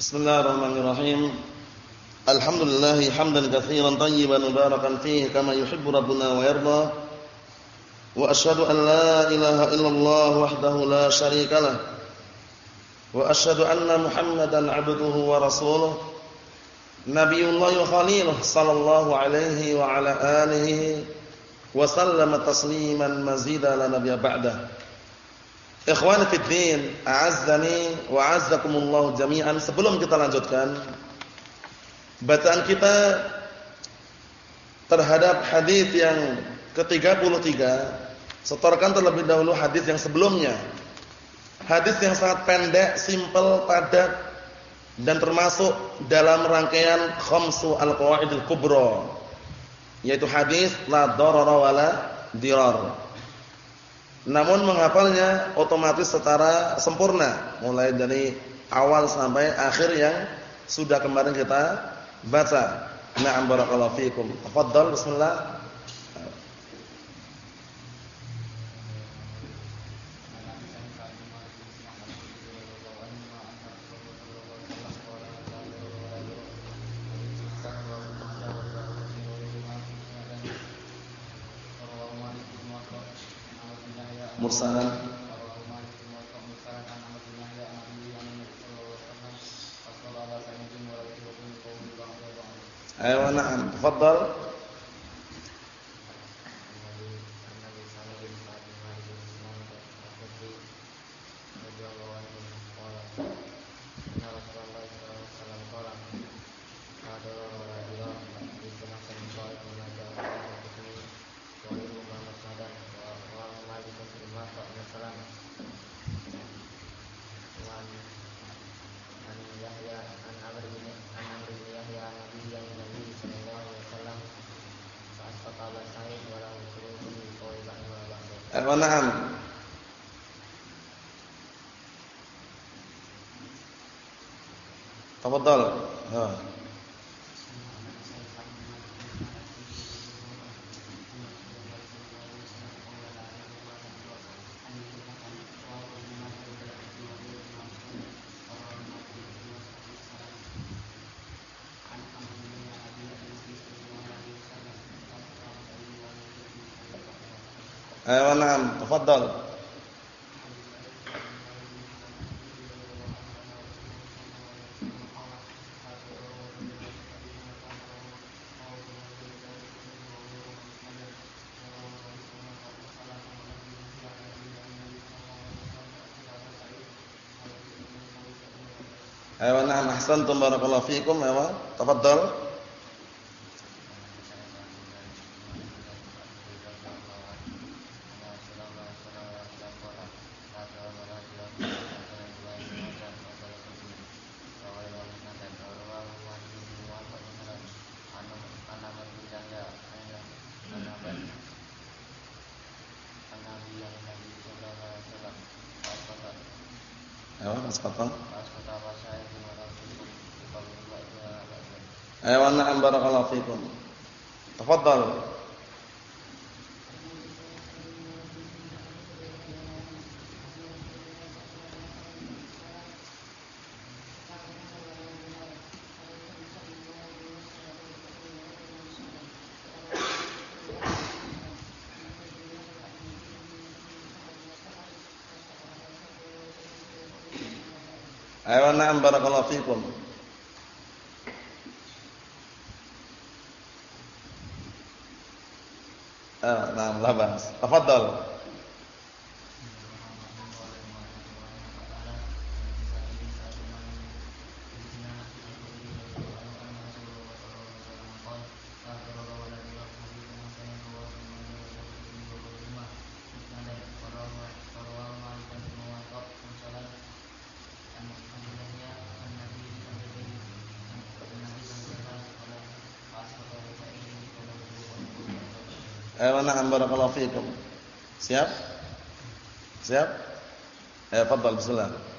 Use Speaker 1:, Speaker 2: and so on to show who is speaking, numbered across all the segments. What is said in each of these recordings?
Speaker 1: بسم الله الرحمن الرحيم. الحمد لله حمدا كثيرا طيبا مباركا فيه كما يحب ربنا ويرضى. وأشهد أن لا إله إلا الله وحده لا شريك له. وأشهد أن محمدا عبده ورسوله. نبي الله وخليله صلى الله عليه وعلى آله وسلم تسليما مزيدا لنبي بعده. Ikhwani fid din, a'azzani wa a'azzakumullah jami'an. Sebelum kita lanjutkan bacaan kita terhadap hadis yang ke-33, setorkan terlebih dahulu hadis yang sebelumnya. Hadis yang sangat pendek, simpel, padat dan termasuk dalam rangkaian khamsu al-qawaidil kubra, yaitu hadis la darara wala dirar. Namun menghafalnya otomatis secara sempurna mulai dari awal sampai akhir yang sudah kemarin kita baca. Na'am barakallahu fikum. Tafadhal bismillah. Mursalan Ayo na'am, tafadhal. Ayo na'am, ahsantum barakallahu fiikum. Ayo, tafadhal. Ayo, Mas Fatah. Ayo na'am barakallahu fikum. Tafadhal. Ayo na'am barakallahu fikum. Ah, na'am labas. Tafadhal. Barakallahu fikum. Siap? Siap? Ayo fadhal bismillah.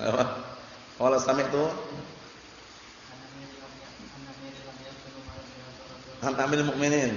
Speaker 2: Qala sami'tu Antamil mukminin.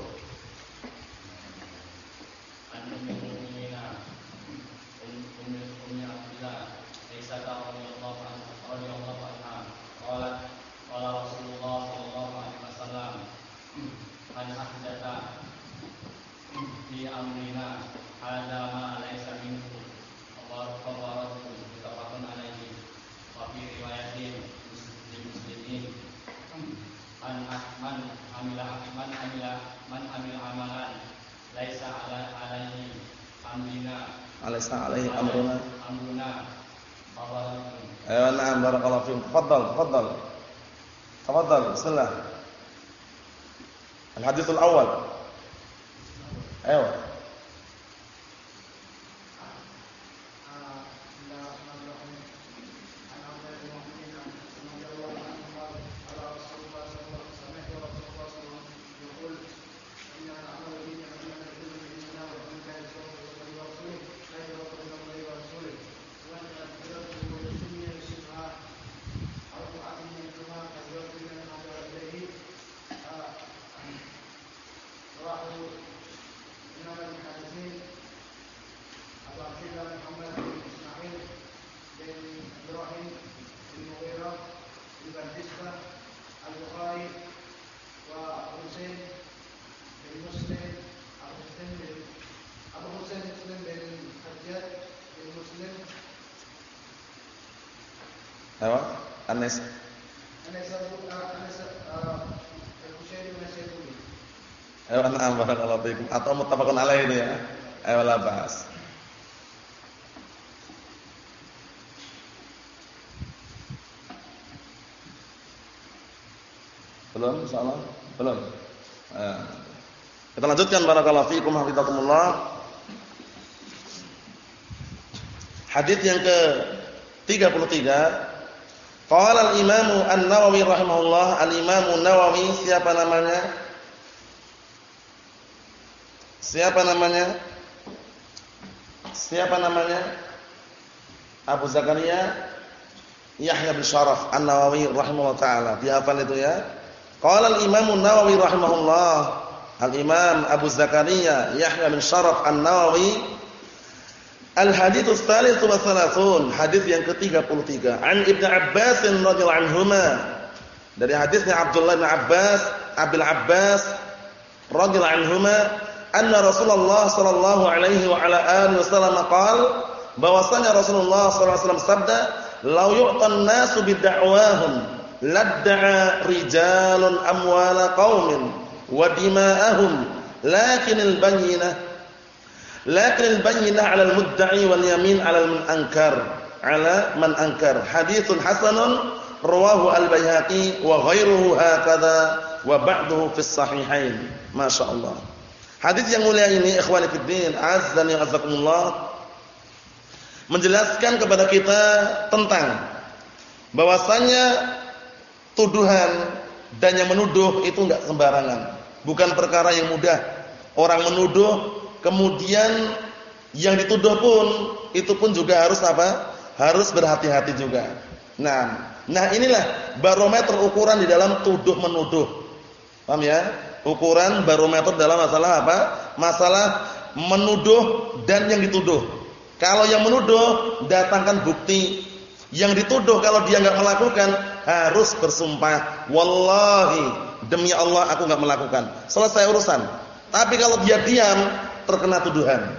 Speaker 2: mukminin Tusibuha Di dunia yusibuha Yang kihuha Ila Ayo na'am, tafadhal Abdul Ghafur Alaysa alaihi amruna. Amruna. Ayo na'am barakallahu fiikum. Tafadhal, tafadhal. Tafadhal, bismillah. Al-hadits al-awwal. Ayo. Apa? Atau muttafaqun alaih itu ya. Ayo la bahas. Belum insyaallah? Belum. Nah. Kita lanjutkan barakallahu fikum hafizakumullah. Hadis yang ke 33 Qala al-Imam An-Nawawi rahimahullah, al-Imam An-Nawawi siapa namanya? Siapa namanya? Siapa namanya? Abu Zakaria Yahya bin Syaraf An-Nawawi rahimahullah taala. Dihafal itu ya. Qala al-Imam An-Nawawi rahimahullah, al-Imam Abu Zakaria Yahya bin Syaraf An-Nawawi Al-hadits tsalits wa tsalasun, hadis yang ke-33. An Ibnu Abbas radhiyallahu anhuma. Dari hadisnya Abdullah bin Abbas, Abil Abbas radhiyallahu anhuma, anna Rasulullah sallallahu alaihi wa ala alihi wasallam qaal bahwasanya Rasulullah sallallahu alaihi wasallam sabda, "Lau yu'tan nasu bid'awahum ladda'a rijalun amwala qaumin wa dima'ahum, lakinil bayyinah Lakin al-bayyinah 'ala al-mudda'i wal yamin 'ala man ankar. 'ala man ankar. Haditsun hasanun rawahu al-Baihaqi wa ghairuhu hakadha wa ba'duhu fi sahihain. Masyaallah. Hadis yang mulia ini ikhwani fid din, azza wa jazakumullah menjelaskan kepada kita tentang bahwasanya tuduhan dan yang menuduh itu enggak sembarangan, bukan perkara yang mudah. Orang menuduh kemudian yang dituduh pun itu pun juga harus apa? Harus berhati-hati juga. Nah, nah inilah barometer ukuran di dalam tuduh menuduh. Paham ya? Ukuran barometer dalam masalah apa? Masalah menuduh dan yang dituduh. Kalau yang menuduh datangkan bukti. Yang dituduh kalau dia enggak melakukan harus bersumpah, wallahi demi Allah aku enggak melakukan. Selesai urusan. Tapi kalau dia diam terkena tuduhan.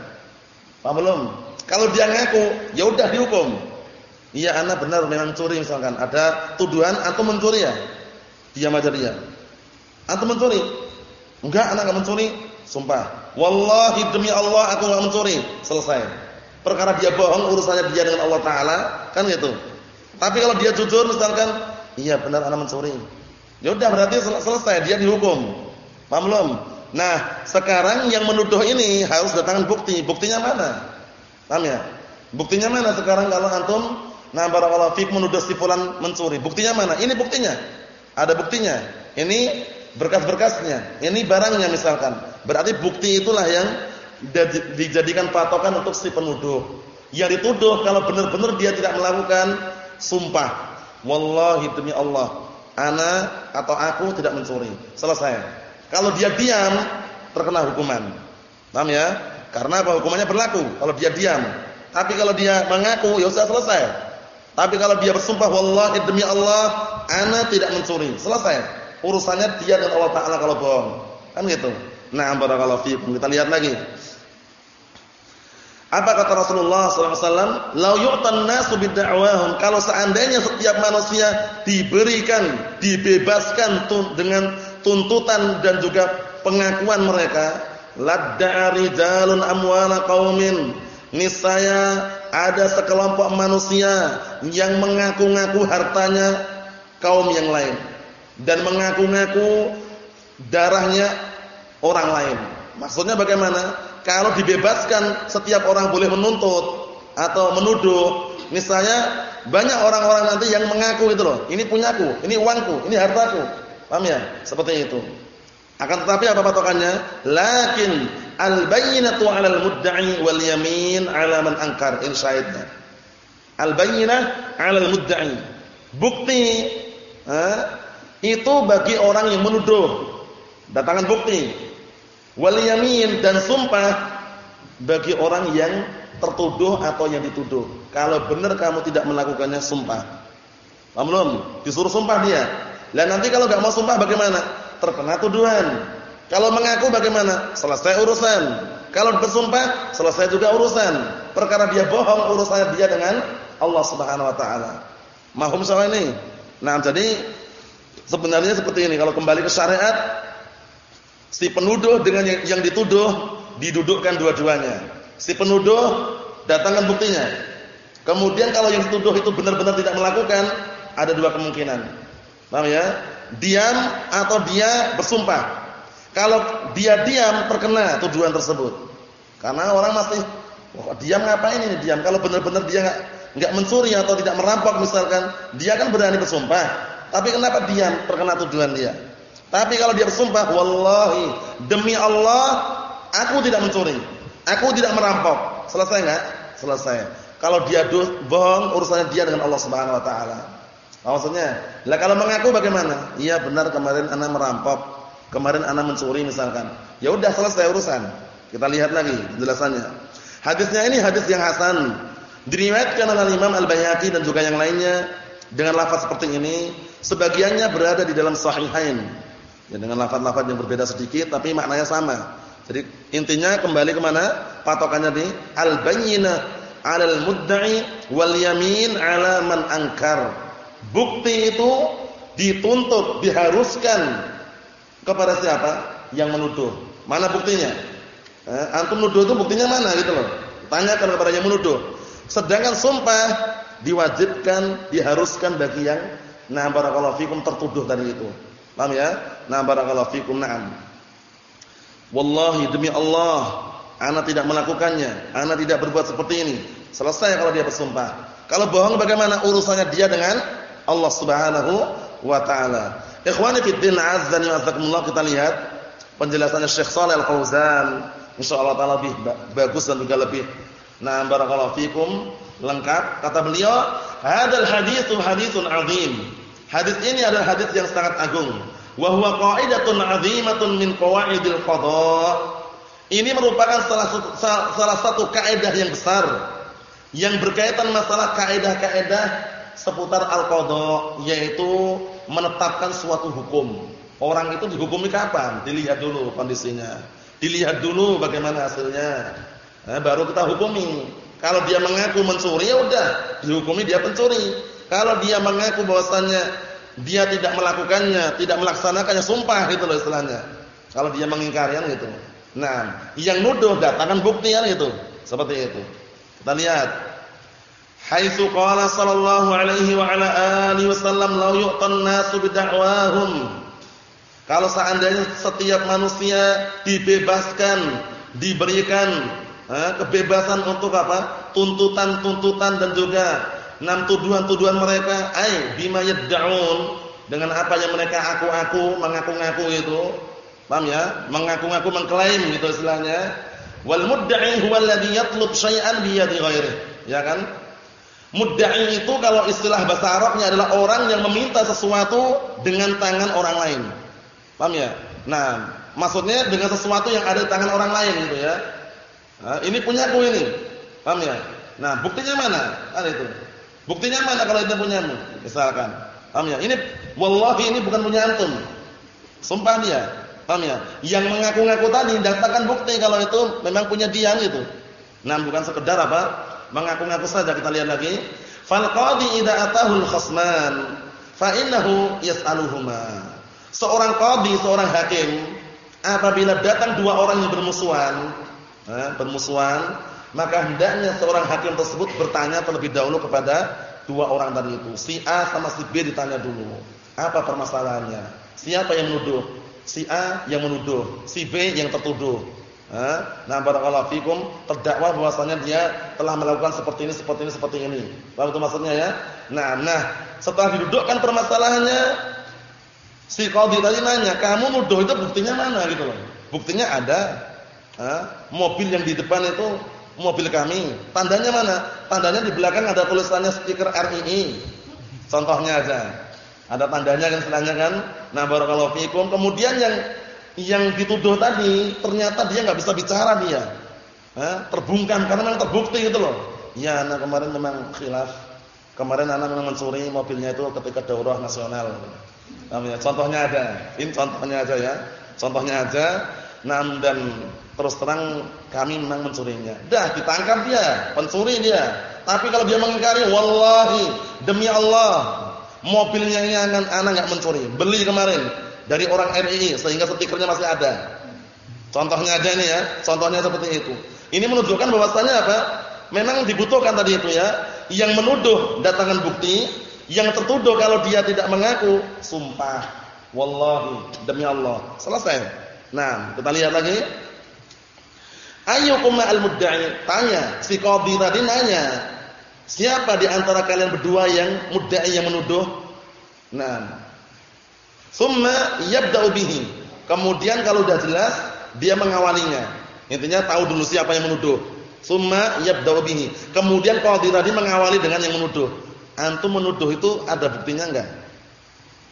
Speaker 2: Paham belum? Kalau dia ngaku, ya udah dihukum. Iya, anak benar memang curi misalkan. Ada tuduhan atau mencuri ya? Diam aja dia. Antum mencuri? Enggak, anak enggak mencuri. Sumpah. Wallahi demi Allah aku enggak mencuri. Selesai. Perkara dia bohong urusannya dia dengan Allah taala, kan gitu. Tapi kalau dia jujur misalkan, iya benar anak mencuri. Ya udah berarti sel selesai, dia dihukum. Paham belum? Nah, sekarang yang menuduh ini harus datangkan bukti. Buktinya mana? Paham ya? Buktinya mana sekarang kalau antum nah barakallahu fik menuduh si fulan mencuri? Buktinya mana? Ini buktinya. Ada buktinya. Ini berkas-berkasnya. Ini barangnya misalkan. Berarti bukti itulah yang dijadikan patokan untuk si penuduh. Yang dituduh kalau benar-benar dia tidak melakukan sumpah. Wallahi demi Allah, ana atau aku tidak mencuri. Selesai. Kalau dia diam terkena hukuman. Paham ya? Karena apa hukumannya berlaku kalau dia diam. Tapi kalau dia mengaku ya sudah selesai. Tapi kalau dia bersumpah wallahi demi Allah, ana tidak mencuri. Selesai urusannya dia dengan Allah Taala kalau bohong. Kan gitu. Nah, barakallahu fiikum. Kita lihat lagi. Apa kata Rasulullah SAW? Lau yu'tan nasu bidda'wahum. Kalau seandainya setiap manusia diberikan, dibebaskan dengan tuntutan dan juga pengakuan mereka, ladda'a rijalun amwala qaumin. Niscaya ada sekelompok manusia yang mengaku-ngaku hartanya kaum yang lain dan mengaku-ngaku darahnya orang lain. Maksudnya bagaimana? Kalau dibebaskan setiap orang boleh menuntut atau menuduh. Misalnya banyak orang-orang nanti yang mengaku itu loh, ini punyaku, ini uangku, ini hartaku. Paham ya? Seperti itu. Akan tetapi apa patokannya? Lakin al-bayyinatu 'alal mudda'i wal yamin 'ala man ankar in syahidna. Al-bayyinah 'alal mudda'i. Bukti itu bagi orang yang menuduh. Datangkan bukti. Wal yamin dan sumpah bagi orang yang tertuduh atau yang dituduh. Kalau benar kamu tidak melakukannya sumpah. Paham belum? Disuruh sumpah dia. Lah nanti kalau enggak mau sumpah bagaimana? Terkena tuduhan. Kalau mengaku bagaimana? Selesai urusan. Kalau bersumpah, selesai juga urusan. Perkara dia bohong, urusannya dia dengan Allah Subhanahu wa taala. Mahum soal ini. Nah, jadi Sebenarnya seperti ini, kalau kembali ke syariat, si penuduh dengan yang, yang dituduh didudukkan dua-duanya. Si penuduh datangkan buktinya. Kemudian kalau yang dituduh itu benar-benar tidak melakukan, ada dua kemungkinan. Paham ya? Diam atau dia bersumpah. Kalau dia diam terkena tuduhan tersebut. Karena orang masih oh, diam ngapain ini diam? Kalau benar-benar dia enggak enggak mencuri atau tidak merampok misalkan, dia kan berani bersumpah. Tapi kenapa diam terkena tuduhan dia? Tapi kalau dia bersumpah, wallahi demi Allah aku tidak mencuri. Aku tidak merampok. Selesai enggak? Selesai. Kalau dia bohong urusannya dia dengan Allah Subhanahu wa taala. Maksudnya, lah kalau mengaku bagaimana? Iya benar kemarin ana merampok, kemarin ana mencuri misalkan. Ya udah selesai urusan. Kita lihat lagi penjelasannya. Hadisnya ini hadis yang hasan. Diriwayatkan oleh Imam Al-Baihaqi dan juga yang lainnya dengan lafaz seperti ini Sebagiannya berada di dalam sahihain. Ya, dengan lafaz-lafaz yang berbeda sedikit tapi maknanya sama. Jadi intinya kembali ke mana? Patokannya di al-bayyinah 'alal mudda'i wal yamin 'ala man ankar. Bukti itu dituntut, diharuskan kepada siapa? Yang menuduh. Mana buktinya? Eh, antum nuduh itu buktinya mana gitu loh. Tanyakan kepada yang menuduh. Sedangkan sumpah diwajibkan, diharuskan bagi yang Nah barakallahu fikum tertuduh tadi itu. Paham ya? Nah barakallahu fikum na'am. Wallahi demi Allah, ana tidak melakukannya. Ana tidak berbuat seperti ini. Selesai kalau dia bersumpah. Kalau bohong bagaimana urusannya dia dengan Allah Subhanahu wa taala. Ikhwani fi din azza wa jalla kita lihat penjelasannya Syekh Shalih Al-Fauzan insyaallah taala lebih bagus dan juga lebih nah barakallahu fikum lengkap kata beliau hadal haditsu haditsun azim Hadis ini adalah hadis yang sangat agung. Wa huwa qa'idatun 'azimatun min qawaidil qada. Ini merupakan salah satu, salah satu kaidah yang besar yang berkaitan masalah kaidah-kaidah seputar al-qadha yaitu menetapkan suatu hukum. Orang itu dihukumi kapan? Dilihat dulu kondisinya. Dilihat dulu bagaimana hasilnya. Nah, baru kita hukumi. Kalau dia mengaku mencuri ya udah, dihukumi dia pencuri. Kalau dia mengaku bahwasannya dia tidak melakukannya, tidak melaksanakannya, sumpah gitu loh istilahnya. Kalau dia mengingkari kan gitu. Nah, yang nuduh datangkan bukti kan itu. Seperti itu. Kita lihat. Haitsu qala sallallahu alaihi wa ala alihi wasallam la yu'tan nasu bid'awahum. Kalau seandainya setiap manusia dibebaskan, diberikan kebebasan untuk apa? tuntutan-tuntutan dan juga enam tuduhan-tuduhan mereka, ai bima yad'un dengan apa yang mereka aku-aku, mengaku-ngaku itu Paham ya? Mengaku-ngaku mengklaim gitu istilahnya. Wal mudda'i huwa alladhi yatlub syai'an bi yadi ghairihi. Ya kan? Mudda'i itu kalau istilah bahasa Arabnya adalah orang yang meminta sesuatu dengan tangan orang lain. Paham ya? Nah, maksudnya dengan sesuatu yang ada di tangan orang lain gitu ya. Ini punyaku ini. Paham ya? Nah, buktinya mana? Ada itu. Buktinya mana kalau itu punyamu? Misalkan. Paham ya? Ini wallahi ini bukan punya antum. Sumpah dia. Paham ya? Yang mengaku-ngaku tadi datangkan bukti kalau itu memang punya dia gitu. Nah, bukan sekedar apa? Mengaku-ngaku saja kita lihat lagi. Fal qadi idza atahu al-khasman fa innahu yas'aluhuma. Seorang qadi, seorang hakim apabila datang dua orang yang bermusuhan, bermusuhan, maka hendaknya seorang hakim tersebut bertanya terlebih dahulu kepada dua orang tadi itu. Si A sama si B ditanya dulu. Apa permasalahannya? Siapa yang menuduh? si A yang menuduh, si B yang tertuduh. Nah, barakallahu fikum terdakwa bahwasanya dia telah melakukan seperti ini, seperti ini, seperti ini. Paham itu maksudnya ya? Nah, nah, setelah didudukkan permasalahannya si qadhi tadi nanya, "Kamu nuduh itu buktinya mana?" gitu loh. Buktinya ada. Mobil yang di depan itu mobil kami. Tandanya mana? Tandanya di belakang ada tulisannya stiker RII. Contohnya aja. Ada tandanya kan setelahnya kan? Nah, barakallahu fikum. Kemudian yang yang dituduh tadi ternyata dia nggak bisa bicara dia. Eh, terbungkam karena memang terbukti gitu loh. Ya, anak kemarin memang khilaf. Kemarin anak memang mencuri mobilnya itu ketika daurah nasional. Namanya contohnya ada. Ini contohnya aja ya. Contohnya aja. Nam dan terus terang kami memang mencurinya. Dah ditangkap dia, pencuri dia. Tapi kalau dia mengingkari, wallahi demi Allah, Mobilnya ini anak anak nggak mencuri, beli kemarin dari orang RII sehingga stikernya masih ada. Contohnya aja ini ya, contohnya seperti itu. Ini menunjukkan bahwasanya apa? Memang dibutuhkan tadi itu ya, yang menuduh datangkan bukti, yang tertuduh kalau dia tidak mengaku sumpah. Wallahi demi Allah. Selesai. Nah, kita lihat lagi. Ayyukum al mudda'i? Tanya, si qadhi tadi nanya, Siapa di antara kalian berdua yang mudda'i yang menuduh? Nah. Summa yabda'u bihi. Kemudian kalau sudah jelas, dia mengawalinya. Intinya tahu dulu siapa yang menuduh. Summa yabda'u bihi. Kemudian qadhi tadi mengawali dengan yang menuduh. Antum menuduh itu ada buktinya enggak?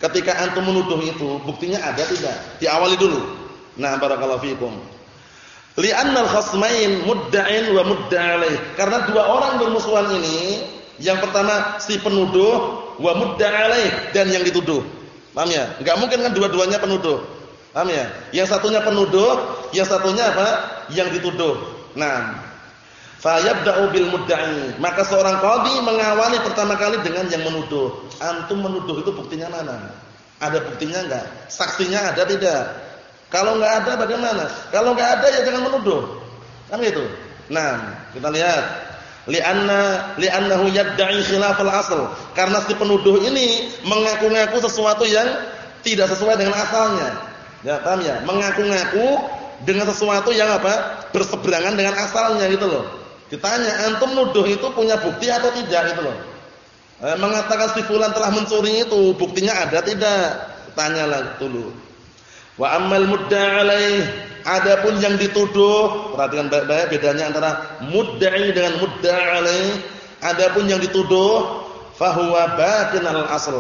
Speaker 2: Ketika antum menuduh itu, buktinya ada tidak? Diawali dulu. Nah, barakallahu fiikum. Li'annal khasmain mudda'in wa mudda'alaih. Karena dua orang bermusuhan ini, yang pertama si penuduh wa mudda'alaih dan yang dituduh. Paham ya? Enggak mungkin kan dua-duanya penuduh. Paham ya? Yang satunya penuduh, yang satunya apa? Yang dituduh. Nah, fayabda'u bil mudda'i. Maka seorang qadhi mengawali pertama kali dengan yang menuduh. Antum menuduh itu buktinya mana? Ada buktinya enggak? Saksinya ada tidak? Kalau nggak ada bagaimana? Kalau nggak ada ya jangan menuduh. Kan gitu. Nah, kita lihat. Li'anna li'annahu yad'i khilafal asl. Karena si penuduh ini mengaku-ngaku sesuatu yang tidak sesuai dengan asalnya. Ya, paham ya? Mengaku-ngaku dengan sesuatu yang apa? Berseberangan dengan asalnya gitu loh. Ditanya, antum nuduh itu punya bukti atau tidak gitu loh. Eh, mengatakan si fulan telah mencuri itu, buktinya ada tidak? Tanyalah dulu. Wa ammal mudda' alaih adapun yang dituduh, perhatikan baik-baik bedanya antara mudda'i dengan mudda' alaih. Adapun yang dituduh fahuwa batin al-asl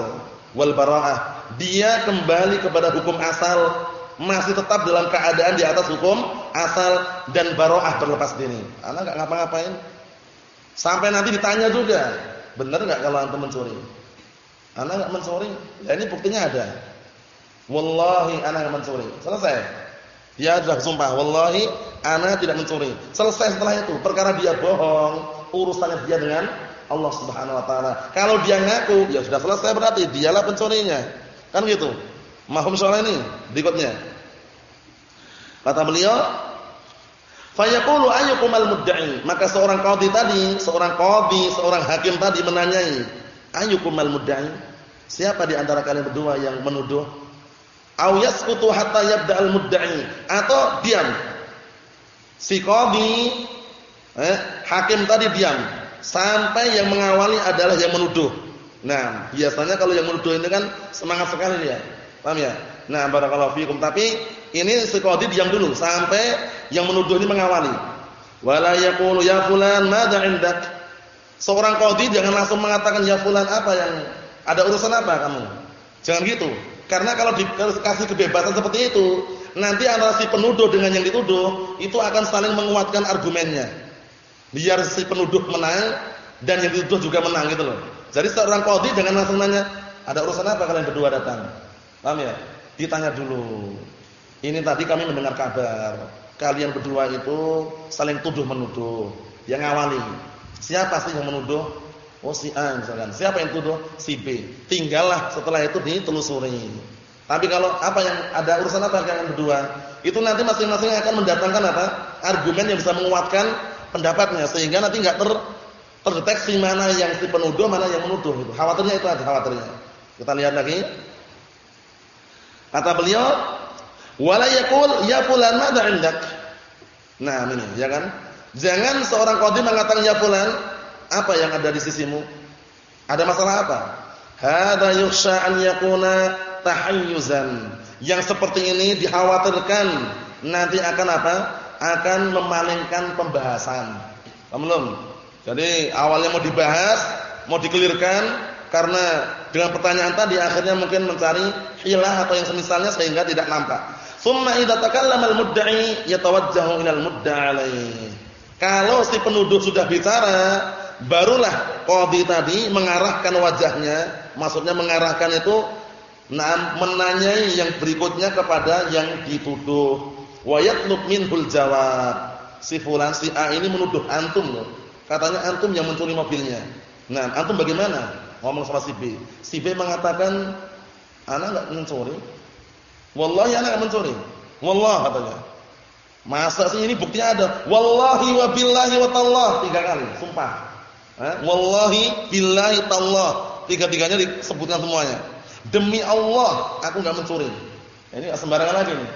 Speaker 2: wal bara'ah. Dia kembali kepada hukum asal, masih tetap dalam keadaan di atas hukum asal dan baroah berlepas diri. Anak enggak ngapa-ngapain. Sampai nanti ditanya juga, benar enggak kalau antum mencuri? Anak enggak mencuri. Ya ini buktinya ada. Wallahi anak enggak mencuri. Selesai. Dia sudah sumpah, wallahi anak tidak mencuri. Selesai setelah itu, perkara dia bohong, urusannya dia dengan Allah Subhanahu wa taala. Kalau dia ngaku, ya sudah selesai berarti dialah pencurinya. Kan gitu. Mahum soal ini berikutnya. Kata beliau, Fayaqulu ayyukumal mudda'i. Maka seorang qadhi tadi, seorang qadhi, seorang hakim tadi menanyai, ayyukumal mudda'i? Siapa di antara kalian berdua yang menuduh? Aw yasqutu hatta yabda'al mudda'i atau diam. Si qadhi eh, hakim tadi diam sampai yang mengawali adalah yang menuduh. Nah, biasanya kalau yang menuduh ini kan semangat sekali dia. Paham ya? Nah, barakallahu fikum. Tapi ini si qadhi diam dulu sampai yang menuduh ini mengawali. Wala yaqulu ya fulan madza indak? Seorang qadhi jangan langsung mengatakan ya fulan apa yang ada urusan apa kamu? Jangan gitu. Karena kalau dikasih kebebasan seperti itu, nanti antara si penuduh dengan yang dituduh itu akan saling menguatkan argumennya. Biar si penuduh menang dan yang dituduh juga menang gitu loh. Jadi seorang qadhi jangan langsung nanya, ada urusan apa kalian berdua datang? Paham ya? Ditanya dulu. Ini tadi kami mendengar kabar, kalian berdua itu saling tuduh menuduh. Yang awali, siapa sih yang menuduh? Si A misalkan. Siapa yang tuduh? Si B. Tinggallah setelah itu ditelusuri. Tapi kalau apa yang ada urusan apa kalian berdua? Itu nanti masing-masing akan mendatangkan apa? Argumen yang bisa menguatkan pendapatnya sehingga nanti enggak ter terdeteksi mana yang si penuduh, mana yang menuduh itu. Khawatirnya itu ada khawatirnya. Kita lihat lagi. Kata beliau, Wala yaqul ya fulan madza indak? Nah, ini ya kan? Jangan seorang qadhi mengatakan ya fulan, apa yang ada di sisimu? Ada masalah apa? Hadza yukhsha an yakuna tahayyuzan. Yang seperti ini dikhawatirkan nanti akan apa? Akan memalingkan pembahasan. Belum? Jadi awalnya mau dibahas, mau dikelirkan karena dengan pertanyaan tadi akhirnya mungkin mencari hilah atau yang semisalnya sehingga tidak nampak. Thumma idza takallama al-mudda'i yatawajjahu ila al-mudda'i. Kalau si penuduh sudah bicara, barulah qadhi tadi mengarahkan wajahnya, maksudnya mengarahkan itu nah, menanyai yang berikutnya kepada yang dituduh. Wa yatlub minhul jawab. Si fulan si A ini menuduh antum loh. Katanya antum yang mencuri mobilnya. Nah, antum bagaimana? Ngomong sama si B. Si B mengatakan, "Ana enggak mencuri." Wallahi anak mencuri. Wallah katanya. Masa sih ini buktinya ada. Wallahi wa billahi wa tallah tiga kali, sumpah. Wallahi billahi tallah. Tiga-tiganya disebutkan semuanya. Demi Allah, aku enggak mencuri. Ini sembarangan lagi nih.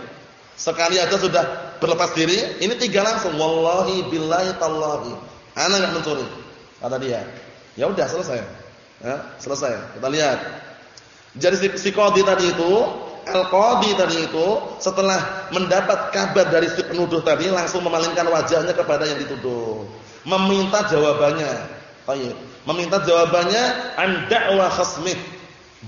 Speaker 2: Sekali aja sudah berlepas diri, ini tiga langsung. Wallahi billahi tallahi. Anak enggak mencuri. Kata dia. Ya udah selesai. Ya, selesai. Kita lihat. Jadi si, si tadi itu Al-Qadhi tadi itu setelah mendapat kabar dari si penuduh tadi langsung memalingkan wajahnya kepada yang dituduh, meminta jawabannya. Baik, meminta jawabannya an da'wa khasmih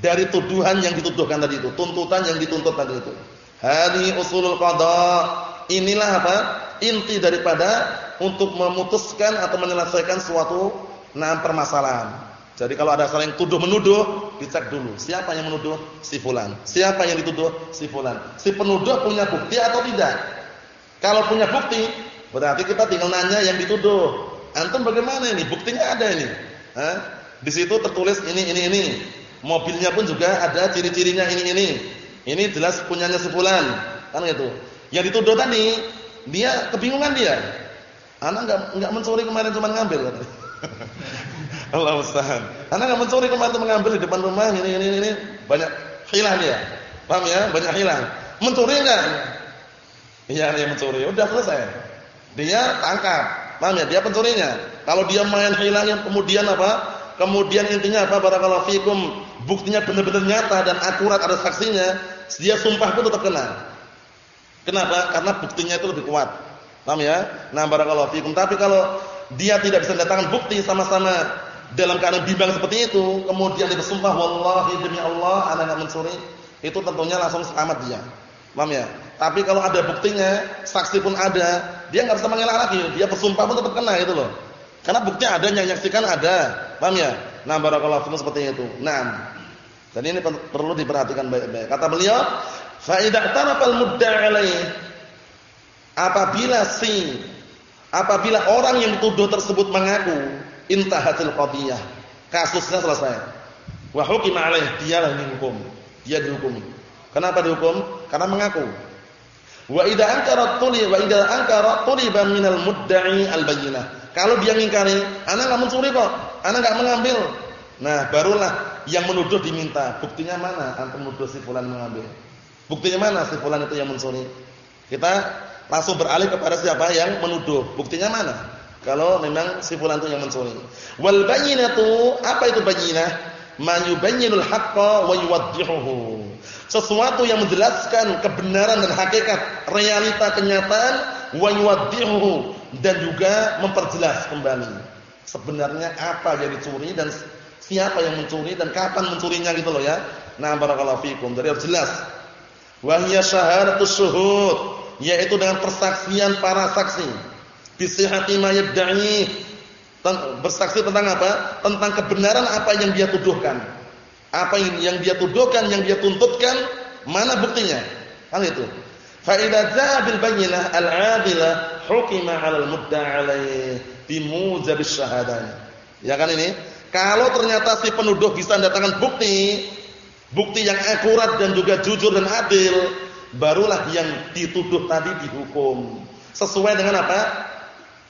Speaker 2: dari tuduhan yang dituduhkan tadi itu, tuntutan yang dituntut tadi itu. Hadhi usulul qada. Inilah apa? Inti daripada untuk memutuskan atau menyelesaikan suatu nah permasalahan. Jadi kalau ada saling tuduh menuduh, dicek dulu siapa yang menuduh si fulan, siapa yang dituduh si fulan. Si penuduh punya bukti atau tidak? Kalau punya bukti, berarti kita tinggal nanya yang dituduh. Antum bagaimana ini? Buktinya ada ini. Hah? Di situ tertulis ini ini ini. Mobilnya pun juga ada ciri-cirinya ini ini. Ini jelas punyanya si fulan. Kan gitu. Yang dituduh tadi, dia kebingungan dia. Anak enggak enggak mencuri kemarin cuma ngambil Allah musta'an. Anak enggak mencuri kemarin mengambil di depan rumah ini ini ini banyak hilang dia. Paham ya? Banyak hilang. Mencuri enggak? Iya, dia mencuri. Udah selesai. Dia tangkap. Paham ya? Dia pencurinya. Kalau dia main hilang yang kemudian apa? Kemudian intinya apa? Barakallahu fikum. Buktinya benar-benar nyata dan akurat ada saksinya. Dia sumpah pun tetap kena. Kenapa? Karena buktinya itu lebih kuat. Paham ya? Nah, barakallahu fikum. Tapi kalau dia tidak bisa datangkan bukti sama-sama dalam keadaan bimbang seperti itu, kemudian dia bersumpah wallahi demi Allah anak enggak mencuri, itu tentunya langsung selamat dia. Paham ya? Tapi kalau ada buktinya, saksi pun ada, dia nggak bisa mengelak lagi. Dia bersumpah pun tetap kena gitu loh. Karena buktinya ada, yang menyaksikan ada. Paham ya? Nah, barakallahu fikum seperti itu. Nah, dan ini perlu diperhatikan baik-baik. Kata beliau, fa idza tarafal mudda'i apabila si apabila orang yang dituduh tersebut mengaku intahatil qadiyah, kasusnya selesai. Wa hukima alaih, dialah yang dihukum. Dia dihukum. Kenapa dihukum? Karena mengaku. Wa idza ankara tuli wa idza ankara tuliba minal mudda'i al-bayyinah. Kalau dia mengingkari, ana enggak mencuri kok, ana enggak mengambil. Nah, barulah yang menuduh diminta. Buktinya mana? Antum menuduh si fulan mengambil. Buktinya mana si fulan itu yang mencuri? Kita langsung beralih kepada siapa yang menuduh. Buktinya mana? Kalau memang si fulan itu yang mencuri. Wal bayyinatu, apa itu bayyinah? Ma yubayyinul haqqo wa yuwaddihuhu. Sesuatu yang menjelaskan kebenaran dan hakikat, realita kenyataan wa dan juga memperjelas kembali sebenarnya apa yang dicuri dan siapa yang mencuri dan kapan mencurinya gitu loh ya. Nah, barakallahu fikum. Jadi harus jelas. Wa hiya syahadatus syuhud, yaitu dengan persaksian para saksi. Bi sihhati ma yad'i. Bersaksi tentang apa? Tentang kebenaran apa yang dia tuduhkan. Apa yang dia tuduhkan, yang dia tuntutkan, mana buktinya? Kan itu. Fa idza bayyinah al-'adilah hukima 'ala al-mudda'i 'alaihi bi mujabis syahadain. Ya kan ini? Kalau ternyata si penuduh bisa mendatangkan bukti, bukti yang akurat dan juga jujur dan adil, barulah yang dituduh tadi dihukum. Sesuai dengan apa?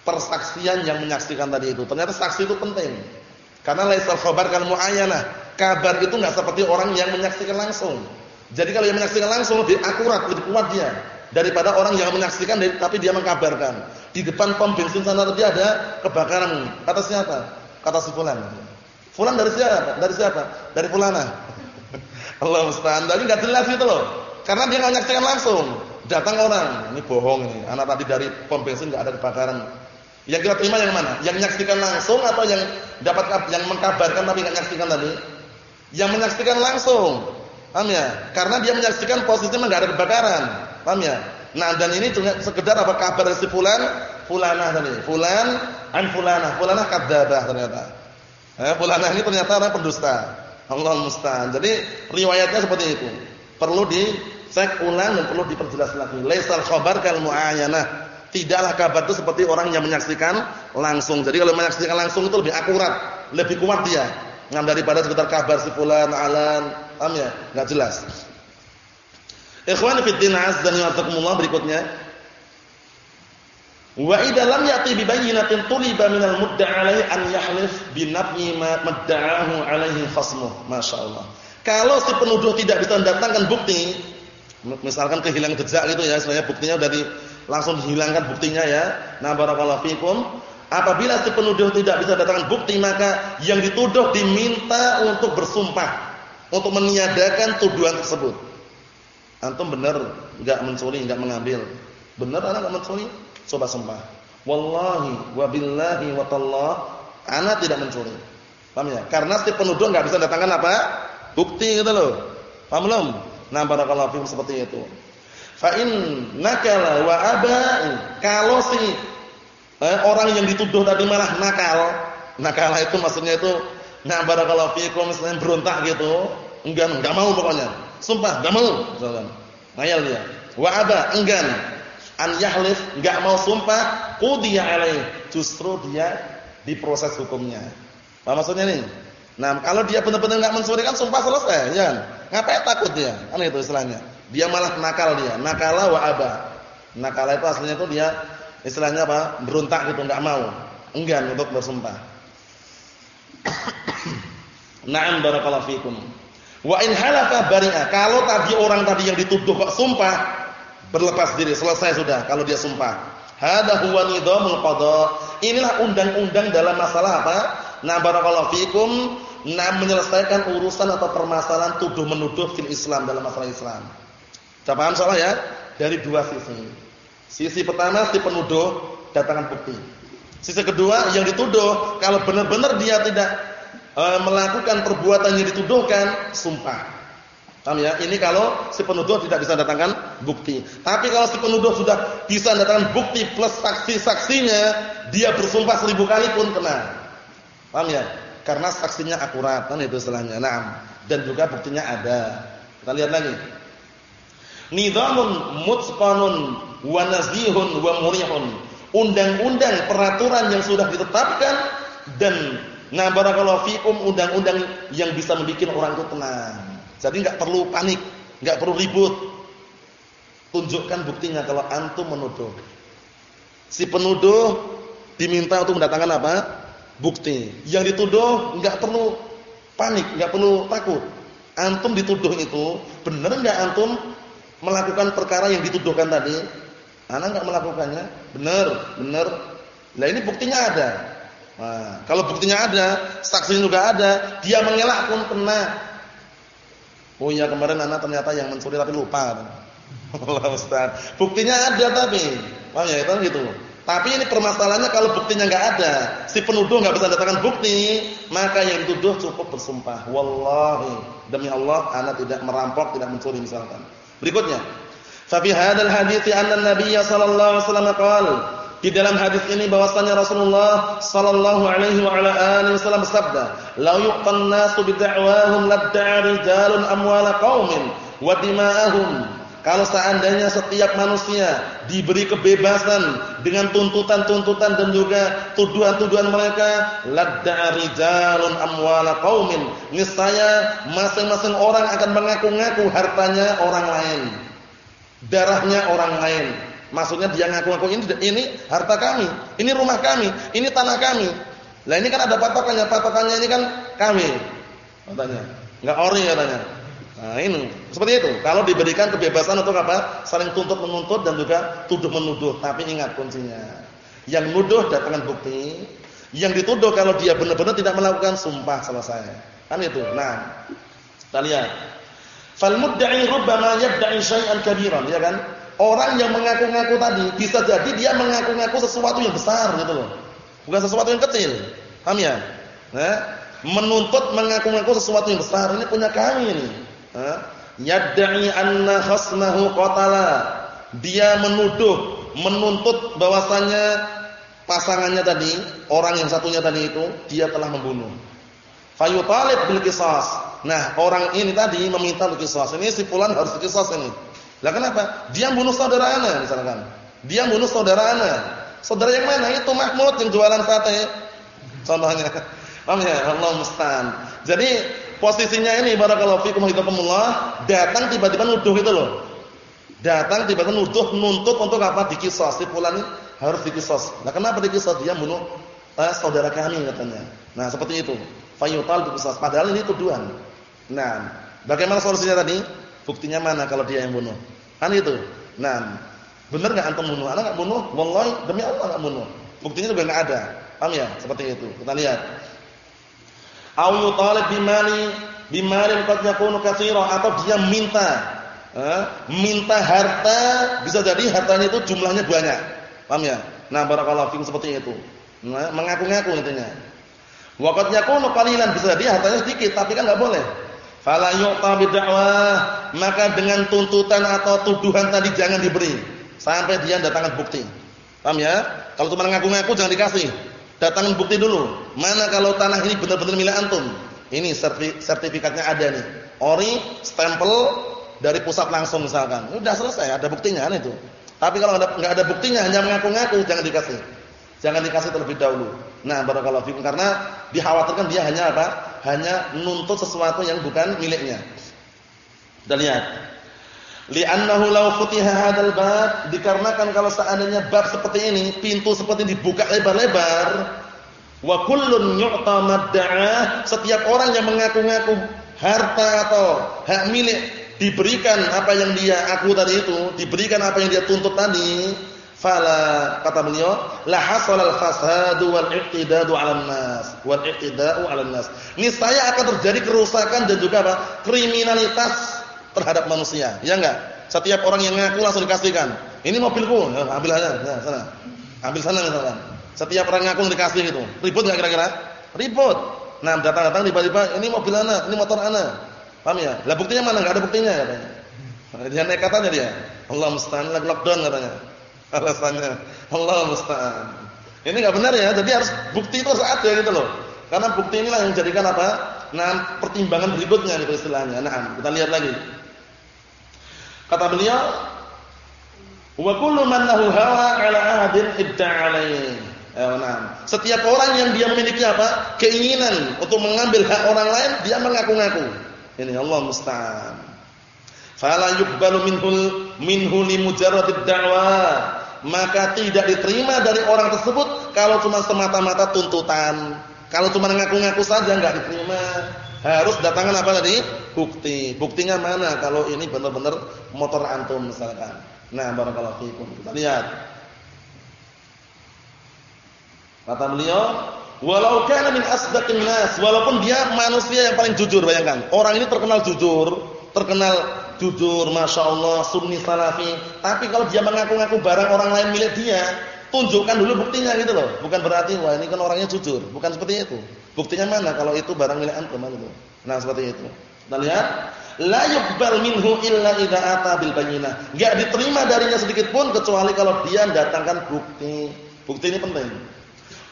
Speaker 2: Persaksian yang menyaksikan tadi itu. Ternyata saksi itu penting. Karena laisal khabar kal muayyanah. Kabar itu enggak seperti orang yang menyaksikan langsung. Jadi kalau yang menyaksikan langsung lebih akurat, lebih kuat dia daripada orang yang menyaksikan tapi dia mengkabarkan. Di depan pom bensin sana tadi ada kebakaran. Kata siapa? Kata si fulan. Fulan dari siapa? Dari siapa? Dari fulana. Allah musta'an. Tapi enggak jelas gitu loh. Karena dia enggak menyaksikan langsung. Datang orang, ini bohong ini. Anak tadi dari pom bensin enggak ada kebakaran. Yang kita terima yang mana? Yang menyaksikan langsung atau yang dapat yang mengkabarkan tapi enggak menyaksikan tadi? Yang menyaksikan langsung. Paham ya? Karena dia menyaksikan posisinya enggak ada kebakaran. Paham ya? Nah, dan ini cuma sekedar apa kabar si fulan, fulanah tadi. Fulan an fulanah, fulanah kadzdzabah ternyata. Eh, fulanah ini ternyata orang pendusta. Allah musta'an. Jadi riwayatnya seperti itu. Perlu dicek ulang dan perlu diperjelas lagi. Laisal khabar kal muayyanah. Tidaklah kabar itu seperti orang yang menyaksikan langsung. Jadi kalau menyaksikan langsung itu lebih akurat, lebih kuat dia. Ngam daripada sekedar kabar si fulan alan, paham ya? Enggak jelas. Ikhwan fi din azza wa berikutnya Wa idza lam ya'ti bi bayyinatin tuliba minal mudda'a alaihi an yahlif bi nafyi ma madda'ahu alaihi khasmuh. Masyaallah. Kalau si penuduh tidak bisa mendatangkan bukti, misalkan kehilangan jejak gitu ya, sebenarnya buktinya udah di, langsung dihilangkan buktinya ya. Nah, barakallahu fikum. Apabila si penuduh tidak bisa datangkan bukti, maka yang dituduh diminta untuk bersumpah, untuk meniadakan tuduhan tersebut. Antum benar enggak mencuri, enggak mengambil. Benar anak enggak mencuri? Coba sumpah. Wallahi wa billahi wa tallah, ana tidak mencuri. Paham ya? Karena si penuduh enggak bisa datangkan apa? Bukti gitu loh. Paham belum? Nah, barakallahu fikum seperti itu. Fa in nakala wa aba, kalau si eh, orang yang dituduh tadi malah nakal, nakal itu maksudnya itu nah barakallahu fikum misalnya berontak gitu, enggan, enggak mau pokoknya. Sumpah, enggak mau, misalkan. Ngayal dia. Wa aba, enggan. An yahlif enggak mau sumpah qudiya alaih. Justru dia diproses hukumnya. Apa maksudnya nih? Nah kalau dia benar-benar enggak mencuri kan sumpah selesai ya kan? Ngapain takut dia? Kan itu istilahnya. Dia malah nakal dia. Nakala wa aba. Nakala itu aslinya itu dia istilahnya apa berontak gitu enggak mau enggan untuk bersumpah Na'am barakallahu fikum. Wa in halafa bari'a. Kalau tadi orang tadi yang dituduh kok sumpah, berlepas diri, selesai sudah kalau dia sumpah. Hada huwa nidhamul qada. Inilah undang-undang dalam masalah apa? Nah barakallahu fikum, nah menyelesaikan urusan atau permasalahan tuduh menuduh fil Islam dalam masalah Islam. Sudah paham soalnya ya? Dari dua sisi. Sisi pertama si penuduh datangkan bukti. Sisi kedua yang dituduh kalau benar-benar dia tidak e, melakukan perbuatan yang dituduhkan, sumpah. Paham ya? Ini kalau si penuduh tidak bisa datangkan bukti. Tapi kalau si penuduh sudah bisa datangkan bukti plus saksi-saksinya, dia bersumpah seribu kali pun kena. Paham ya? Karena saksinya akurat, kan itu istilahnya. Nah, dan juga buktinya ada. Kita lihat lagi. Nizamun mutqanun wa nazihun wa murihun. Undang-undang peraturan yang sudah ditetapkan dan nah barakallahu fikum undang-undang yang bisa membuat orang itu tenang. Jadi nggak perlu panik, nggak perlu ribut. Tunjukkan buktinya kalau antum menuduh. Si penuduh diminta untuk mendatangkan apa? Bukti. Yang dituduh nggak perlu panik, nggak perlu takut. Antum dituduh itu benar nggak antum melakukan perkara yang dituduhkan tadi? Anak nggak melakukannya? Benar, benar. Nah ini buktinya ada. Nah, kalau buktinya ada, saksi juga ada, dia mengelak pun kena Oh iya kemarin anak ternyata yang mencuri tapi lupa. Allah Ustaz. Buktinya ada tapi. Paham ya itu gitu. Tapi ini permasalahannya kalau buktinya enggak ada, si penuduh enggak bisa datangkan bukti, maka yang dituduh cukup bersumpah. Wallahi, demi Allah anak tidak merampok, tidak mencuri misalkan. Berikutnya. Fa fi hadzal hadithi anna an-nabiy sallallahu alaihi wasallam qala di dalam hadis ini bahwasanya Rasulullah sallallahu alaihi wa ala alihi wasallam bersabda, "La yuqtan nasu bid'awahum ladda'a rijalun amwala qaumin wa dima'ahum." Kalau seandainya setiap manusia diberi kebebasan dengan tuntutan-tuntutan dan juga tuduhan-tuduhan mereka, ladda'a rijalun amwala qaumin. Niscaya masing-masing orang akan mengaku-ngaku hartanya orang lain. Darahnya orang lain Maksudnya dia ngaku-ngaku ini ini harta kami, ini rumah kami, ini tanah kami. Lah ini kan ada patokannya, patokannya ini kan kami. Katanya. Enggak ori katanya. Nah, ini seperti itu. Kalau diberikan kebebasan untuk apa? Saling tuntut menuntut dan juga tuduh menuduh. Tapi ingat kuncinya. Yang nuduh datangkan bukti, yang dituduh kalau dia benar-benar tidak melakukan sumpah selesai. Kan itu. Nah, kita lihat. Fal mudda'i rubbama yadda'i syai'an kabiran, ya kan? Orang yang mengaku-ngaku tadi bisa jadi dia mengaku-ngaku sesuatu yang besar gitu loh. Bukan sesuatu yang kecil. Paham ya? Nah, menuntut mengaku-ngaku sesuatu yang besar ini punya kami ini. Yad'i anna khasmahu qatala. Dia menuduh, menuntut bahwasanya pasangannya tadi, orang yang satunya tadi itu dia telah membunuh. Fayutalib bil qisas. Nah, orang ini tadi meminta qisas. Ini si fulan harus qisas ini. Lah kenapa? Dia bunuh saudara ana misalkan. Dia bunuh saudara ana. Saudara yang mana? Itu Mahmud yang jualan sate. Contohnya. Paham ya? Allah musta'an. Jadi posisinya ini barakallahu fikum hafizakumullah, datang tiba-tiba nuduh itu loh. Datang tiba-tiba nuduh nuntut untuk apa? Dikisos. Si fulan harus dikisos. Nah, kenapa dikisos? Dia bunuh eh, saudara kami katanya. Nah, seperti itu. Fayutal dikisos. Padahal ini tuduhan. Nah, bagaimana solusinya tadi? Buktinya mana kalau dia yang bunuh? Kan itu. Nah, benar enggak antum bunuh? Anak enggak bunuh? Wallahi demi Allah enggak bunuh. Buktinya juga enggak ada. Paham ya? Seperti itu. Kita lihat. Au yutalib bimali bimalin qad yakunu katsira atau dia minta eh, minta harta bisa jadi hartanya itu jumlahnya banyak. Paham ya? Nah, barakallahu fikum seperti itu. Nah, mengaku-ngaku intinya. Wa qad yakunu bisa jadi hartanya sedikit tapi kan enggak boleh. Fala yu'ta bidakwah, maka dengan tuntutan atau tuduhan tadi jangan diberi sampai dia datangkan bukti. Paham ya? Kalau cuma ngaku-ngaku jangan dikasih. Datangkan bukti dulu. Mana kalau tanah ini benar-benar milik antum? Ini sertifikatnya ada nih. Ori, stempel dari pusat langsung misalkan. Sudah selesai, ada buktinya kan itu. Tapi kalau enggak ada buktinya hanya mengaku-ngaku jangan dikasih. Jangan dikasih terlebih dahulu. Nah, barakallahu fikum karena dikhawatirkan dia hanya apa? Hanya nuntut sesuatu yang bukan miliknya. Kita lihat. Li'annahu law futiha hadzal bab dikarenakan kalau seandainya bab seperti ini, pintu seperti ini dibuka lebar-lebar, wa kullun yu'ta madda'a, setiap orang yang mengaku-ngaku harta atau hak milik diberikan apa yang dia aku tadi itu, diberikan apa yang dia tuntut tadi, Fala kata beliau, la hasalal fasadu wal iqtidadu 'alan nas, wal iqtida'u 'alan nas. Niscaya akan terjadi kerusakan dan juga apa? kriminalitas terhadap manusia. Ya enggak? Setiap orang yang ngaku langsung dikasihkan. Ini mobilku, ya, ambil aja, ya, sana. Ambil sana misalkan. Setiap orang ngaku dikasih gitu. Ribut enggak kira-kira? Ribut. Nah, datang-datang tiba-tiba ini mobil anak, ini motor anak. Paham ya? Lah buktinya mana? Enggak ada buktinya katanya. Dia nekat aja dia. Allah musta'an lagi lockdown katanya. Alasannya Allah musta'an. Ini enggak benar ya. Jadi harus bukti itu harus ada gitu loh. Karena bukti inilah yang menjadikan apa? Nah, pertimbangan berikutnya gitu istilahnya. Nah, kita lihat lagi. Kata beliau, "Wa kullu man lahu hawa 'ala ahadin idda'a Eh. Setiap orang yang dia memiliki apa? keinginan untuk mengambil hak orang lain, dia mengaku-ngaku. Ini Allah musta'an. Fala yuqbalu minhul minhu li mujarradid da'wa. Maka tidak diterima dari orang tersebut kalau cuma semata-mata tuntutan. Kalau cuma ngaku-ngaku saja enggak diterima. Harus datangkan apa tadi? Bukti. Buktinya mana kalau ini benar-benar motor antum misalkan. Nah, barakallahu fikum. Kita lihat. Kata beliau, walau kana min asdaqin nas, walaupun dia manusia yang paling jujur, bayangkan. Orang ini terkenal jujur, terkenal jujur, masya Allah, sunni salafi. Tapi kalau dia mengaku-ngaku barang orang lain milik dia, tunjukkan dulu buktinya gitu loh. Bukan berarti wah ini kan orangnya jujur, bukan seperti itu. Buktinya mana kalau itu barang milik antum gitu. Nah, seperti itu. Kita lihat, la yuqbal minhu illa idza ata bil bayyinah. Enggak diterima darinya sedikit pun kecuali kalau dia datangkan bukti. Bukti ini penting.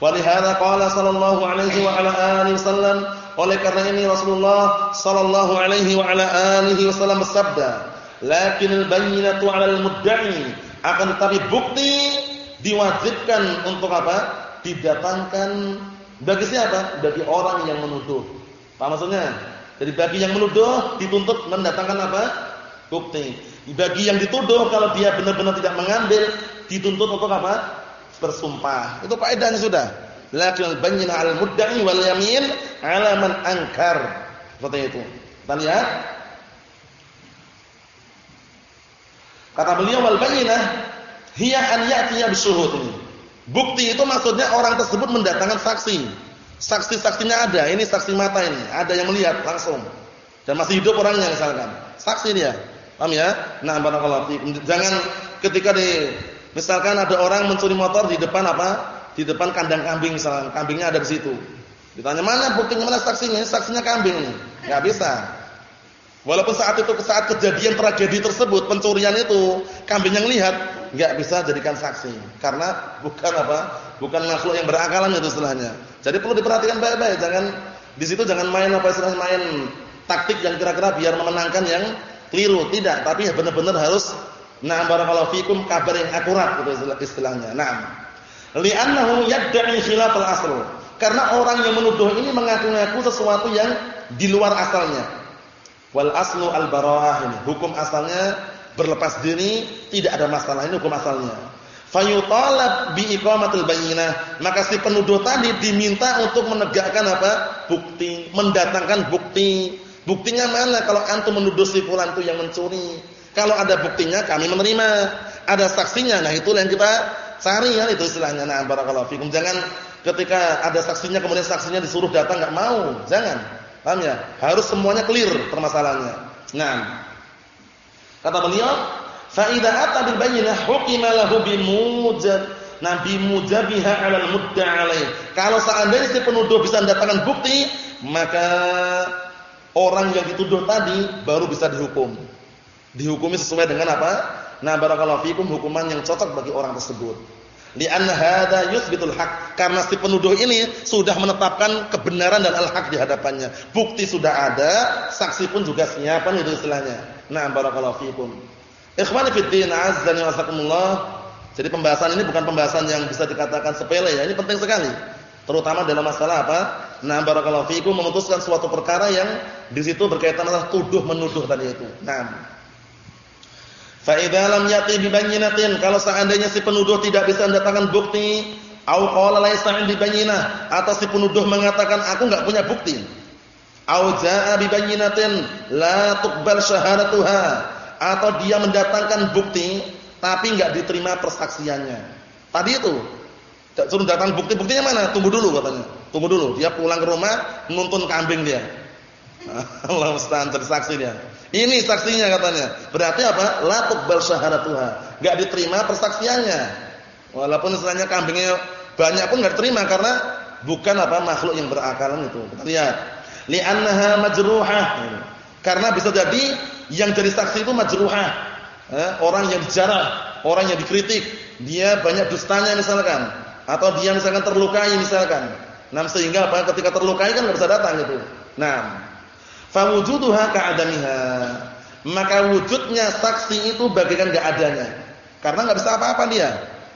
Speaker 2: Walihada qala sallallahu alaihi wa ala alihi wasallam oleh karena ini Rasulullah sallallahu alaihi wa ala alihi wasallam bersabda, "Lakinal bayyinatu 'alal mudda'i." Akan tetapi bukti diwajibkan untuk apa? Didatangkan bagi siapa? Bagi orang yang menuduh. Apa maksudnya? Jadi bagi yang menuduh dituntut mendatangkan apa? Bukti. Bagi yang dituduh kalau dia benar-benar tidak mengambil dituntut untuk apa? bersumpah. Itu faedahnya sudah. Lakin al-bayyinah 'al mudda'i wal yamin 'ala man ankar. Seperti itu. Kita lihat. Kata beliau wal bayyinah hiya an ya'tiya bisyuhud ini. Bukti itu maksudnya orang tersebut mendatangkan saksi. Saksi-saksinya ada, ini saksi mata ini, ada yang melihat langsung. Dan masih hidup orangnya misalkan. Saksi dia. Paham ya? Nah, barakallahu. Jangan ketika di Misalkan ada orang mencuri motor di depan apa? Di depan kandang kambing misalkan, kambingnya ada di situ. Ditanya mana buktinya mana saksinya? Saksinya kambing. Enggak bisa. Walaupun saat itu saat kejadian tragedi tersebut, pencurian itu, kambing yang lihat enggak bisa jadikan saksi karena bukan apa? Bukan makhluk yang berakalan itu istilahnya. Jadi perlu diperhatikan baik-baik, jangan di situ jangan main apa istilahnya main taktik yang kira-kira biar memenangkan yang keliru, tidak, tapi benar-benar harus Nah, barakallahu fikum kabar yang akurat itu istilahnya. Naam. Li'annahu yad'i khilafal asl. Karena orang yang menuduh ini mengaku-ngaku sesuatu yang di luar asalnya. Wal aslu al bara'ah ini. Hukum asalnya berlepas diri, tidak ada masalah ini hukum asalnya. Fayutalab bi iqamatil bayyinah. Maka si penuduh tadi diminta untuk menegakkan apa? Bukti, mendatangkan bukti. Buktinya mana kalau antum menuduh si fulan itu yang mencuri? Kalau ada buktinya kami menerima, ada saksinya. Nah, itulah yang kita cari kan itu istilahnya. Nah, barakallahu fikum. Jangan ketika ada saksinya kemudian saksinya disuruh datang enggak mau. Jangan. Paham ya? Harus semuanya clear permasalahannya. Nah. Kata beliau, fa idza ata bil bayyinah hukima lahu bimujab nabi mujabiha 'alal mudda' alaih. Kalau seandainya si penuduh bisa mendatangkan bukti, maka orang yang dituduh tadi baru bisa dihukum dihukumi sesuai dengan apa? Nah, barakallahu fikum hukuman yang cocok bagi orang tersebut. Li'anna hadza yuthbitul haq. Karena si penuduh ini sudah menetapkan kebenaran dan al-haq di hadapannya. Bukti sudah ada, saksi pun juga siapan itu istilahnya. Nah, barakallahu fikum. Ikhwani fid din, azza wa jazakumullah. Jadi pembahasan ini bukan pembahasan yang bisa dikatakan sepele ya, ini penting sekali. Terutama dalam masalah apa? Nah, barakallahu fikum memutuskan suatu perkara yang di situ berkaitan dengan tuduh menuduh tadi itu. Nah, Fa idza lam yati bi bayyinatin, kalau seandainya si penuduh tidak bisa mendatangkan bukti, au qala laisa indi bayyinah, atau si penuduh mengatakan aku enggak punya bukti. Au jaa bi bayyinatin la tuqbal syahadatuha, atau dia mendatangkan bukti tapi enggak diterima persaksiannya. Tadi itu suruh datang bukti-buktinya mana? Tunggu dulu katanya. Tunggu dulu. Dia pulang ke rumah nuntun kambing dia. Allah musta'an saksi dia. Ini saksinya katanya. Berarti apa? La tuqbal syahadatuha. Enggak diterima persaksiannya. Walaupun istilahnya kambingnya banyak pun enggak diterima karena bukan apa makhluk yang berakalan itu. Lihat. Li'annaha majruhah. Karena bisa jadi yang jadi saksi itu majruhah. Eh, orang yang dijarah, orang yang dikritik, dia banyak dustanya misalkan atau dia misalkan terlukai misalkan. Nah, sehingga apa? Ketika terlukai kan enggak bisa datang gitu. Nah, fawujuduha ka'adamiha. Maka wujudnya saksi itu bagikan enggak adanya. Karena enggak bisa apa-apa dia.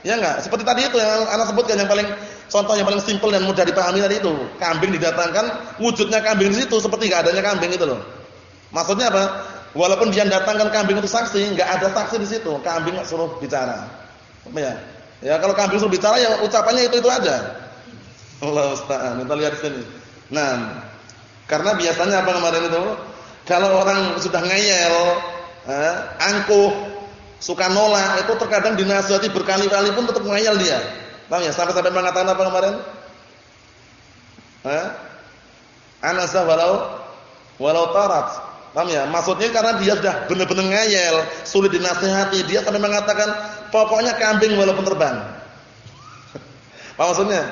Speaker 2: Ya enggak? Seperti tadi itu yang anak sebutkan yang paling contoh yang paling simpel dan mudah dipahami tadi itu. Kambing didatangkan, wujudnya kambing di situ seperti enggak adanya kambing itu loh. Maksudnya apa? Walaupun dia datangkan kambing itu saksi, enggak ada saksi di situ. Kambing suruh bicara. Apa ya? Ya kalau kambing suruh bicara ya ucapannya itu-itu aja. Allah Ustaz, kita lihat sini. Nah, karena biasanya apa kemarin itu? Kalau orang sudah ngeyel, eh, angkuh, suka nolak, itu terkadang dinasihati berkali-kali pun tetap ngeyel dia. Paham ya? Sampai-sampai mengatakan apa kemarin? Eh? Anasa walau walau tarat. Paham ya? Maksudnya karena dia sudah benar-benar ngeyel, sulit dinasihati, dia sampai mengatakan pokoknya kambing walaupun terbang. Apa maksudnya?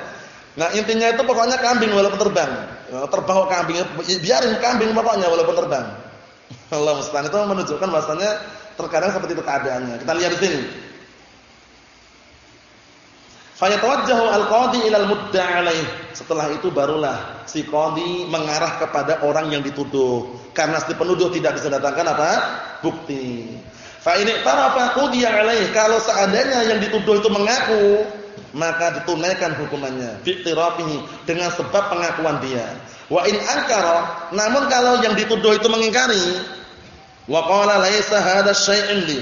Speaker 2: Nah, intinya itu pokoknya kambing walaupun terbang. Terbang kok kambing, biarin kambing pokoknya walaupun terbang. Allah musta'an itu menunjukkan bahasanya terkadang seperti itu keadaannya. Kita lihat di sini. Fayatawajjahu al-qadi ila al-mudda' alaih. Setelah itu barulah si qadi mengarah kepada orang yang dituduh. Karena si penuduh tidak bisa datangkan apa? Bukti. Fa ini tarafa alaih. Kalau seandainya yang dituduh itu mengaku, maka ditunaikan hukumannya fi'tirafihi dengan sebab pengakuan dia. Wa in namun kalau yang dituduh itu mengingkari, wa qala laisa hadha syai'un li.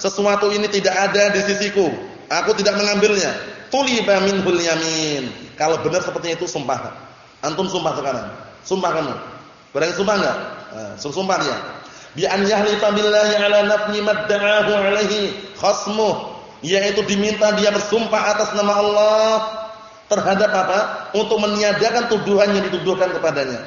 Speaker 2: Sesuatu ini tidak ada di sisiku. Aku tidak mengambilnya. Tuliba minhul yamin. Kalau benar sepertinya itu sumpah. Antum sumpah sekarang. Sumpah kamu. Berani sumpah enggak? Nah, sumpah dia. Bi an yahlifa billahi ala nafni madda'ahu alaihi khasmuh yaitu diminta dia bersumpah atas nama Allah terhadap apa? Untuk meniadakan tuduhan yang dituduhkan kepadanya.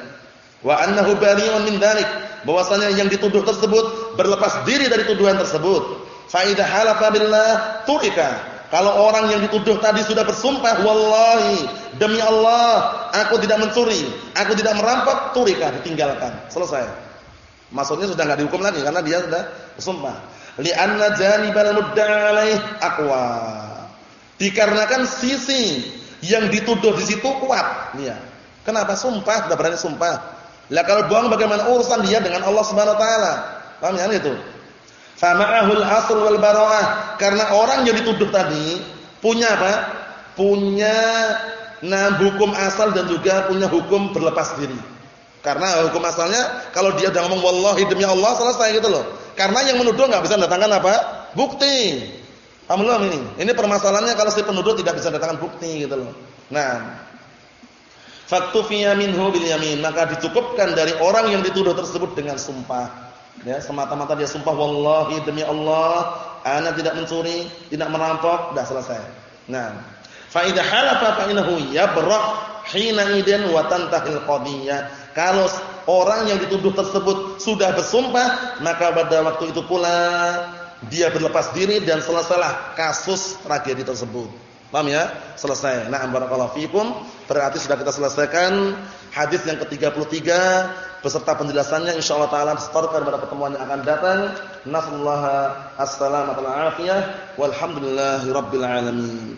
Speaker 2: Wa annahu bari'un min dzalik, bahwasanya yang dituduh tersebut berlepas diri dari tuduhan tersebut. Fa idza halafa billah turika. Kalau orang yang dituduh tadi sudah bersumpah, wallahi demi Allah, aku tidak mencuri, aku tidak merampok, turika ditinggalkan. Selesai. Maksudnya sudah enggak dihukum lagi karena dia sudah bersumpah li'anna janibal mudda'a alaih aqwa. Dikarenakan sisi yang dituduh di situ kuat, ya. Kenapa sumpah? Sudah berani sumpah. Lah kalau bohong bagaimana urusan dia dengan Allah Subhanahu wa taala? Paham ya itu? Fama'ahul asr wal bara'ah. Karena orang yang dituduh tadi punya apa? Punya nah hukum asal dan juga punya hukum berlepas diri. Karena hukum asalnya kalau dia udah ngomong wallahi demi Allah selesai gitu loh. Karena yang menuduh nggak bisa datangkan apa? Bukti. Paham ini? Ini permasalahannya kalau si penuduh tidak bisa datangkan bukti gitu loh. Nah, faktufiya minhu bil yamin, maka dicukupkan dari orang yang dituduh tersebut dengan sumpah. Ya, semata-mata dia sumpah wallahi demi Allah, ana tidak mencuri, tidak merampok, sudah selesai. Nah, fa idza halafa fa innahu yabrah hina idin wa tantahil qadiyah. Kalau orang yang dituduh tersebut sudah bersumpah, maka pada waktu itu pula dia berlepas diri dan selesailah kasus tragedi tersebut. Paham ya? Selesai. Nah, barakallahu fikum. Berarti sudah kita selesaikan hadis yang ke-33 beserta penjelasannya insyaallah taala setorkan pada pertemuan yang akan datang. Nasallahu as-salamata wal afiyah walhamdulillahirabbil alamin.